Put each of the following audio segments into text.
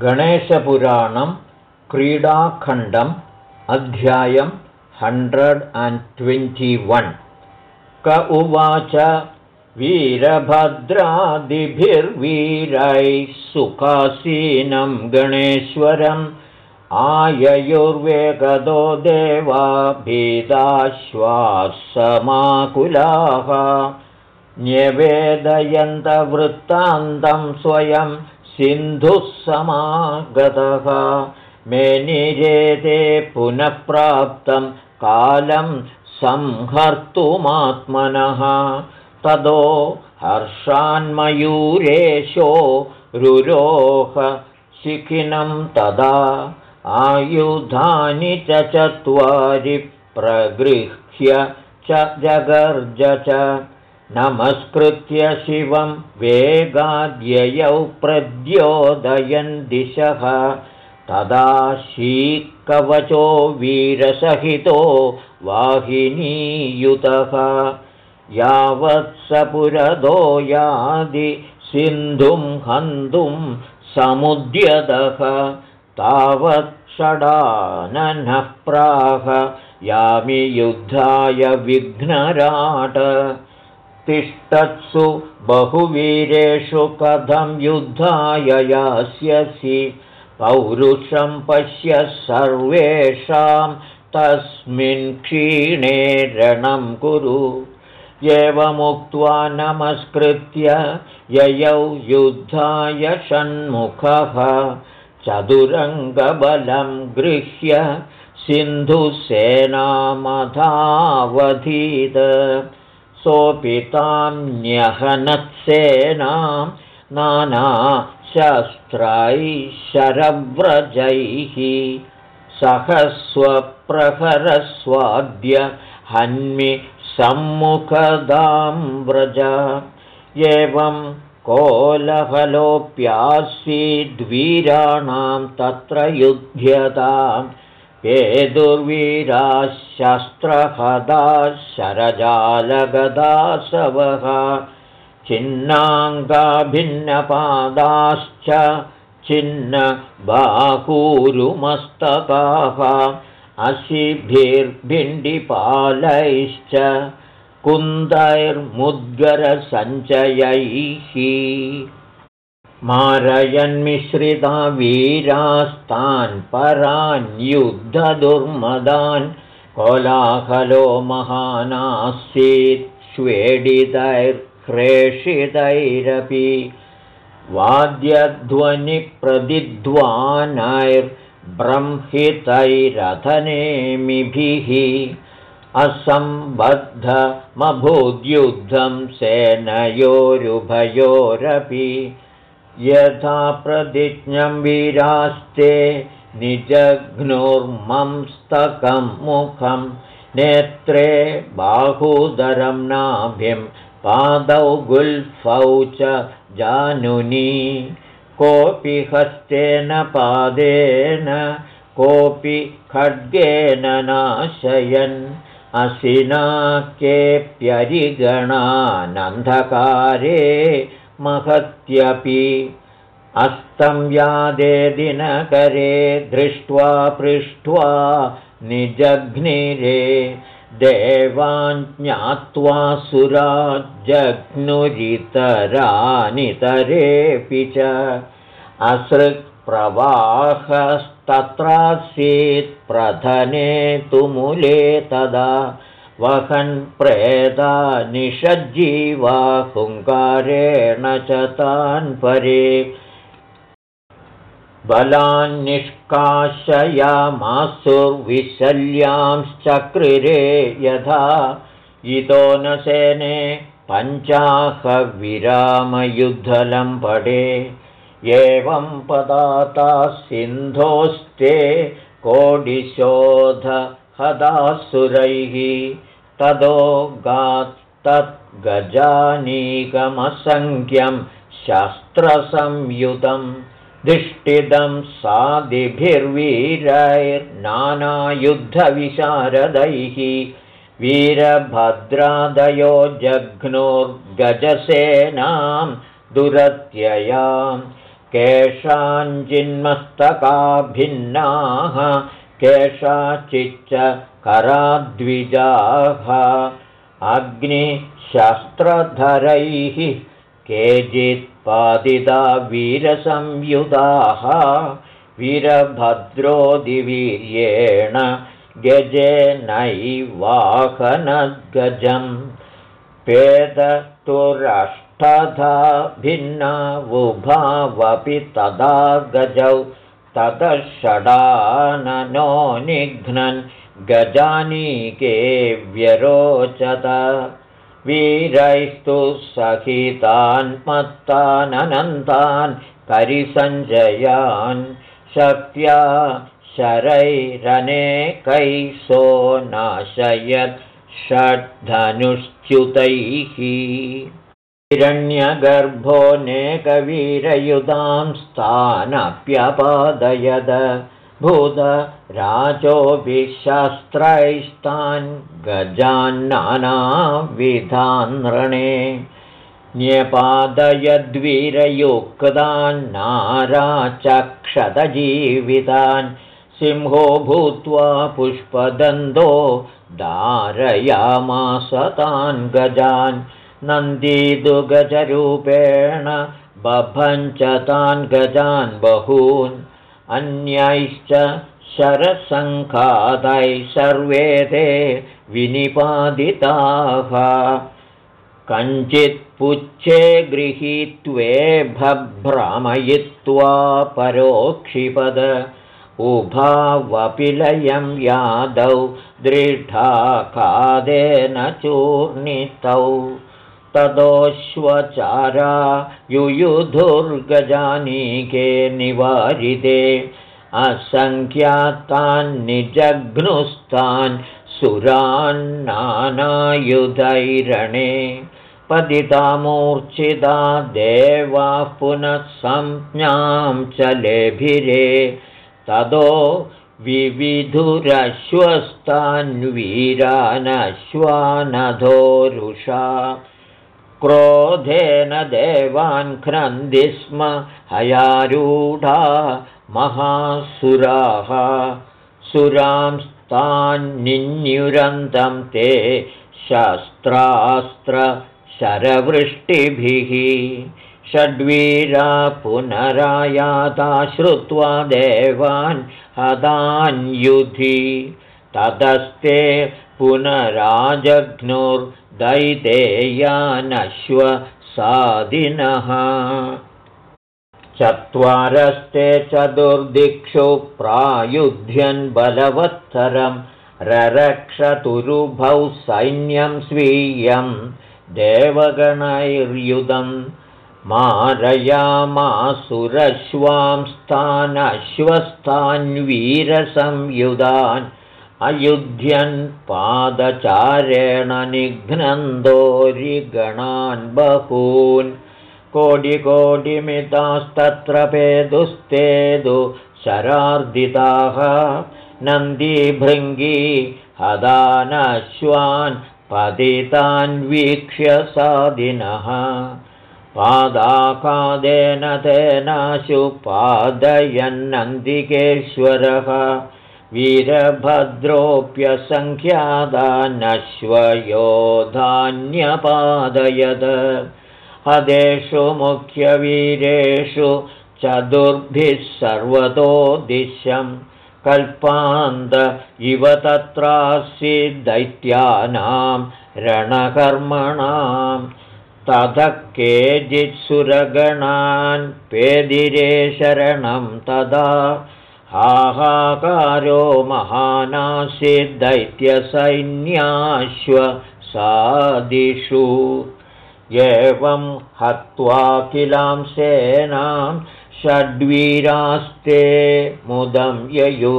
गणेशपुराणं क्रीडाखण्डम् अध्यायं hundred and twenty one. क उवाच वीरभद्रादिभिर्वीरैः सुखासीनं गणेश्वरम् आययुर्वेगदो देवा भीदाश्वासमाकुलाः न्यवेदयन्तवृत्तान्तं स्वयं सिन्धुः समागतः मेनिरेते पुनः प्राप्तं कालं संहर्तुमात्मनः। तदो हर्षान्मयूरेशो रुरोह शिखिनं तदा। आयुधानि च चत्वारि प्रगृह्य च जगर्ज च नमस्कृत्य शिवं वेगाद्ययौ प्रद्योदयन् दिशः। तदा शीकवचो वीरसहितो वाहिनीयुतः। यावत् पुरदो यादि सिन्धुं हन्तुं समुद्यतः। तावत् षडाननः प्राह। यामि युद्धाय विघ्नराट तिष्ठत्सु बहुवीरेषु कथं युद्धाय यास्यसि। पौरुषं पश्य सर्वेषां तस्मिन् क्षीणे रणं कुरु। एवमुक्त्वा नमस्कृत्य ययौ युद्धाय षण्मुखः। चतुरङ्गबलं गृह्य सिन्धुसेनामधावधीत सोऽपि तां न्यहनत्सेनां शरव्रजैः सहस्वप्रहरस्वाद्य हन्मि सम्मुखदां व्रज। एवं कोलहलोऽप्यासीद्वीराणां तत्र युध्यतां ये दुर्वीराः शस्त्रहदाः शरजालगदासवः छिन्नाङ्गाभिन्नपादाश्च छिन्नबाहूरुमस्तकाः अशिभिर्भिण्डिपालैश्च कुन्दैर्मुद्गरसञ्चयैः मारयन्मिश्रिता वीरास्तान् परान्युद्धदुर्मदान् कोलाहलो महानासीत् श्वेडितैर्ह्रेषितैरपि वाद्यध्वनिप्रदिध्वानैर्ब्रंहितैरथनेमिभिः असम्बद्धमभूद्युद्धं सेनयोरुभयोरपि यथा प्रतिज्ञं वीरास्ते निजघ्नुर्मंस्तकं मुखं नेत्रे बाहूदरं नाभिं पादौ गुल्फौ च जानुनी। कोऽपि हस्तेन पादेन कोऽपि खड्गेन नाशयन्। असिनाकेऽप्यरिगणानन्धकारे महत्यपि अस्तं यादे दिनकरे दृष्ट्वा पृष्ट्वा निजघ्निरे देवान् ज्ञात्वा सुराजघ्नुरितरानितरेऽपि च असृक्प्रवाहस्तत्रासीत् प्रधने तुमुले तदा वहन् प्रेदा निषज्जीवा हुङ्कारेण च तान् परे। बलान्निष्काशयामासुर्विशल्याश्चक्रिरे यथा इतो न सेने पञ्चाहविरामयुद्धलं पडे। एवं पदाता सिन्धोस्ते कोडिशोध हदासुरैः तदो गात्तद्गजानीकमसङ्ख्यं शस्त्रसंयुतं दिष्टिदं सादिभिर्वीरैर्नानायुद्धविशारदैः केषाञ्चिन्मस्तका भिन्नाः केषाचिच्च कराद्विजाः। अग्निशस्त्रधरैः केचित्पादिता वीरसंयुधाः। वीरभद्रोदिवीर्येण गजेनैवाहनद्गजम्। पेदतुरष्टधा भिन्ना वुभावपि तदा गजौ ततः षडाननो निघ्नन् गजानीके व्यरोचत। वीरैस्तु सहितान् मत्ताननन्तान् करिसञ्जयान् शक्त्या शरैरनेकैसो नाशयत् षड्धनुश्च्युतैः हिरण्यगर्भोऽनेकवीरयुधां स्थानप्यपादयद। भूतराजोऽपि शस्त्रैस्तान् गजान्नानाविधानृणे न्यपादयद्वीरयुक्तान्नाराचक्षतजीवितान् सिंहो भूत्वा पुष्पदन्तो धारयामासतान् गजान् नन्दीदुगजरूपेण बभञ्च तान् गजान् बहून् अन्यैश्च शरसङ्खादैः सर्वे ते विनिपादिताः। कञ्चित्पुच्छे गृहीत्वे भभ्रामयित्वा परोक्षिपद उभावपिलयं यादौ दृढाकादेन चूर्णितौ तदोश्वचारा युयुधुर्गजानीके निवारिते। असङ्ख्यातान्निजघ्नुस्तान् सुरान्नानायुधैरणे। पतितामूर्च्छिता देवाः पुनः संज्ञां च लेभिरे। तदो विविधुरश्वस्तान्वीरानश्वानधोरुषा क्रोधेन देवान् क्रन्दि स्म हयारूढा महासुराः। सुरांस्तान्निन्युरन्तं ते शस्त्रास्त्रशरवृष्टिभिः। षड्वीरा पुनरायाता श्रुत्वा देवान् हदान्युधि। ततस्ते पुनराजघ्नुर्दैतेयानश्वसादिनः चत्वारस्ते चतुर्दिक्षु प्रायुध्यन् बलवत्तरं ररक्षतुरुभौ सैन्यं स्वीयं देवगणैर्युधम् मारयामासुरश्वांस्तानश्वस्तान्वीरसंयुधान् अयुध्यन् पादचारेण निघ्नन्दोरिगणान् बहून् कोटिकोटिमितास्तत्र पेदुस्तेदु शरार्दिताः नन्दीभृङ्गी हदानश्वान् पतितान् वीक्ष्य सादिनः पादाकादेन तेनाशुपादयन्नन्दिकेश्वरः वीरभद्रोऽप्यसङ्ख्यादानश्वयोधान्यपादयद हदेषु मुख्यवीरेषु चतुर्भिः सर्वतो दिश्यं। कल्पान्त इव तत्रासीद्दैत्यानां रणकर्मणाम् ततः केचित्सुरगणान् पेदिरे शरणं तदा हाहाकारो सादिषु एवं हत्वा किलां सेनां षड्वीरास्ते मुदं ययु।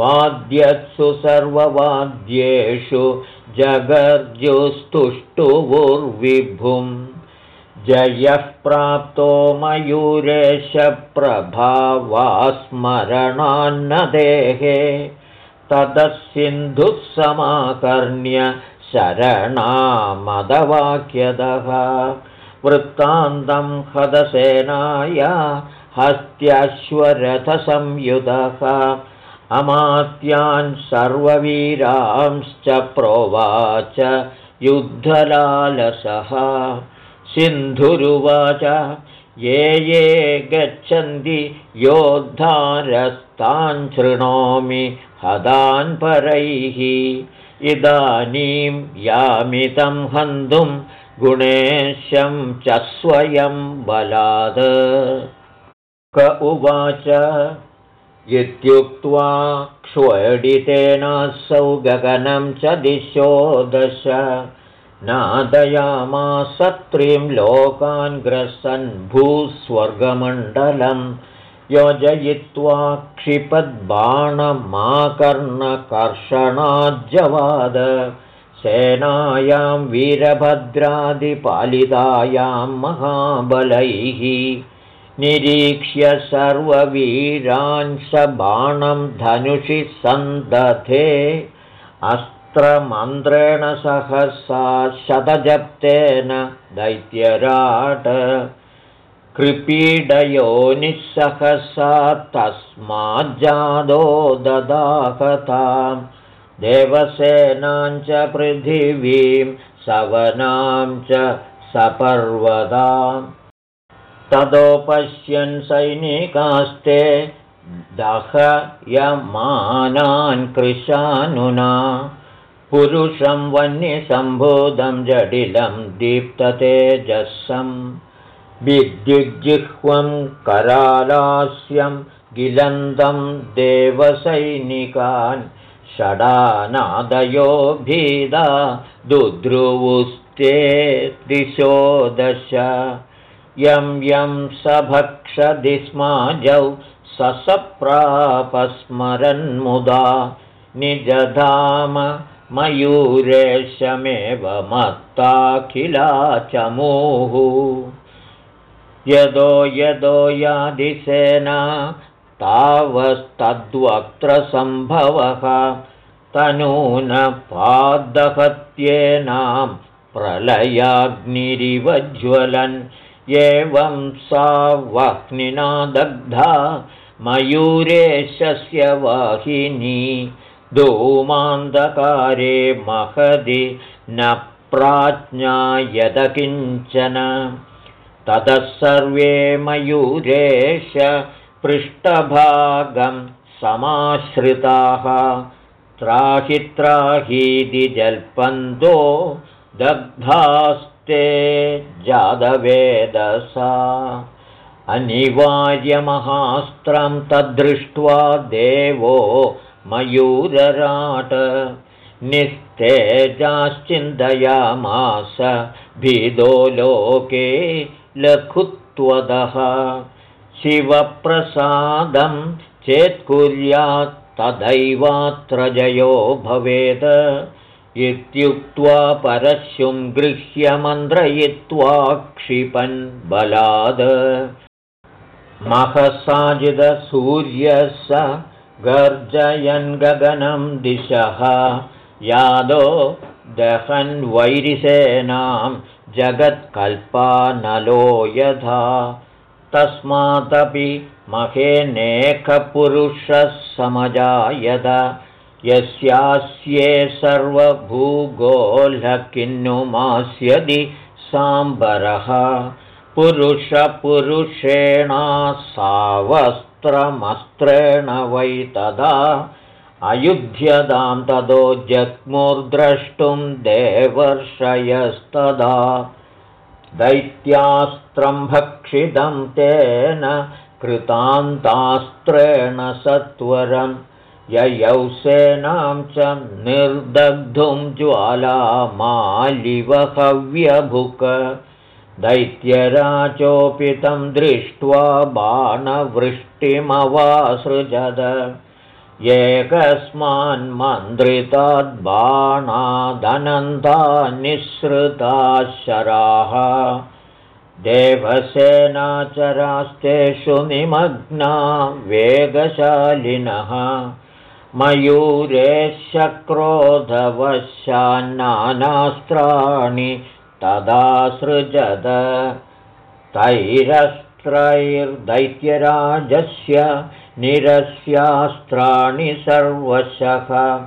वाद्यत्सु सर्ववाद्येषु जगर्जुस्तुष्टुवुर्विभुं जयः प्राप्तो मयूरेशप्रभावास्मरणान्न देहे ततः सिन्धुः समाकर्ण्य शरणामदवाक्यदः। वृत्तान्तं हदसेनाय हस्त्यश्वरथसंयुधः। अमात्यान् सर्ववीरांश्च प्रोवाच युद्धलालसः सिन्धुरुवाच। ये ये गच्छन्ति योद्धारस्तान् शृणोमि हदान् परैः। इदानीं यामितं हन्तुं गुणेशं च स्वयं बलाद क उवाच इत्युक्त्वा क्ष्वडितेनासौ गगनं च दिशो दश नादयामासत्रीं लोकान् ग्रसन् भूस्वर्गमण्डलं योजयित्वा क्षिपद्बाणमाकर्णकर्षणाज्जवाद। सेनायां वीरभद्रादिपालितायां महाबलैः निरीक्ष्य सर्ववीरांश बाणं धनुषि सन्दधे अस्त्रमन्त्रेण सहसा शतजप्तेन दैत्यराट कृपीडयोनिःसहसा तस्माज्जादो ददाहतां। देवसेनां च पृथिवीं सवनां च सपर्वदाम्। तदोपश्यन् सैनिकास्ते दहयमानान् कृशानुना पुरुषं वह्निसम्भोधं जटिलं दीप्ततेजसं विद्युज्जिह्वं करालास्यं गिलन्दं देवसैनिकान् षडानादयो भीदा दुद्रुवुस्ते दिशो दश यं यं सभक्षदिस्माजौ ससप्रापस्मरन्मुदा निजधाम मयूरेशमेव मत्ताखिला चमूः यदो यदो यादिसेना तावस्तद्वक्त्रसम्भवः तनूनपादहत्येनां प्रलयाग्निरिवज्ज्वलन्। एवं सा वह्निना दग्धा मयूरेशस्य वाहिनी धूमान्धकारे महदि न प्राज्ञायत किञ्चन ततः सर्वे मयूरेश पृष्ठभागं समाश्रिताः। त्राहि त्राहीति जल्पन्तो दग्धास् ते जादवेदसा। अनिवार्यमहास्त्रं तद्दृष्ट्वा देवो मयूरराट। निस्तेजाश्चिन्तयामास भिदो लोके लघुत्वदः। शिवप्रसादं चेत्कुर्यात् तदैवात्र जयो भवेत्। इत्युक्त्वा परशुं गृह्य मन्त्रयित्वा क्षिपन् बलाद महसाजिदसूर्यः स गर्जयन् गगनं दिशः। यादो दहन् वैरिसेनां जगत्कल्पानलो यथा। तस्मादपि महेनेकपुरुषः समजायत यस्यास्ये सर्वभूगोलकिन्नुमास्यदि साम्बरः। पुरुषपुरुषेणा सावस्त्रमस्त्रेण वै तदा अयुध्यतां ततो जग्मुर्द्रष्टुं देवर्षयस्तदा। दैत्यास्त्रं भक्षितं तेन कृतान्तास्त्रेण सत्वरम् ययौ सेनां च निर्दग्धुं ज्वालामालिवहव्यभुक दैत्यराजोऽपि तं दृष्ट्वा बाणवृष्टिमवासृजद। एकस्मान्मन्त्रिताद्बाणादनन्दा निःसृताः शराः। देवसेनाचरास्तेषु निमग्ना वेगशालिनः। मयूरेशक्रोधवशान्नानास्त्राणि तदा सृजद तैरस्त्रैर्महारथैर्युक्ता शस्त्रैर्दैत्यराजस्य निरस्यास्त्राणि सर्वशः।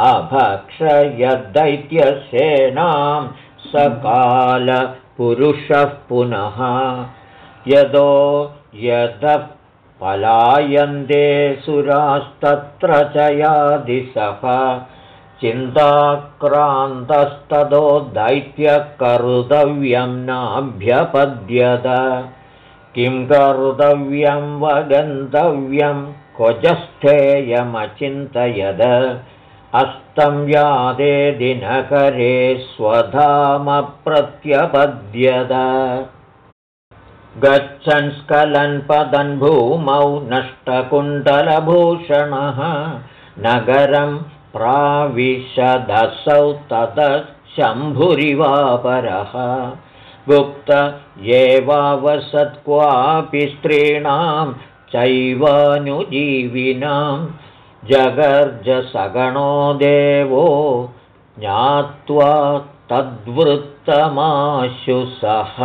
अभक्षयद्दैत्यसेनां सकालपुरुषः पुनः। यदो यतः पलायन्ते सुरास्तत्र च यादिशः चिन्ताक्रान्तस्ततो दैत्यकर्तव्यं नाभ्यपद्यत। किं कर्तव्यं वगन्तव्यं क्वचस्थेयमचिन्तयद। अस्तं यादे दिनकरे स्वधामप्रत्यपद्यत। गच्छन् स्खलन् पदन् भूमौ नष्टकुण्डलभूषणः। नगरं प्राविशदसौ ततः शम्भुरिवापरः। गुप्त एवावसत् क्वापि स्त्रीणां चैवानुजीविनां। जगर्जसगणो देवो ज्ञात्वा तद्वृत्तमाशु सः।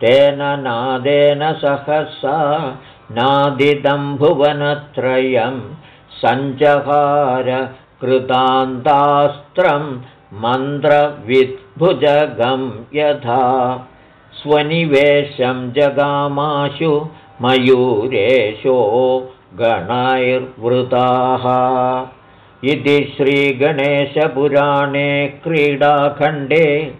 तेन नादेन सहसा नादिदं भुवनत्रयं सञ्जहार कृतान्तास्त्रं मन्त्रविद्भुजगं यथा। स्वनिवेशं जगामाशु मयूरेशो गणैर्वृताः। इति श्रीगणेशपुराणे क्रीडाखण्डे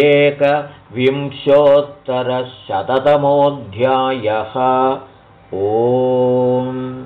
एकविंशोत्तरशततमोऽध्यायः। ओम्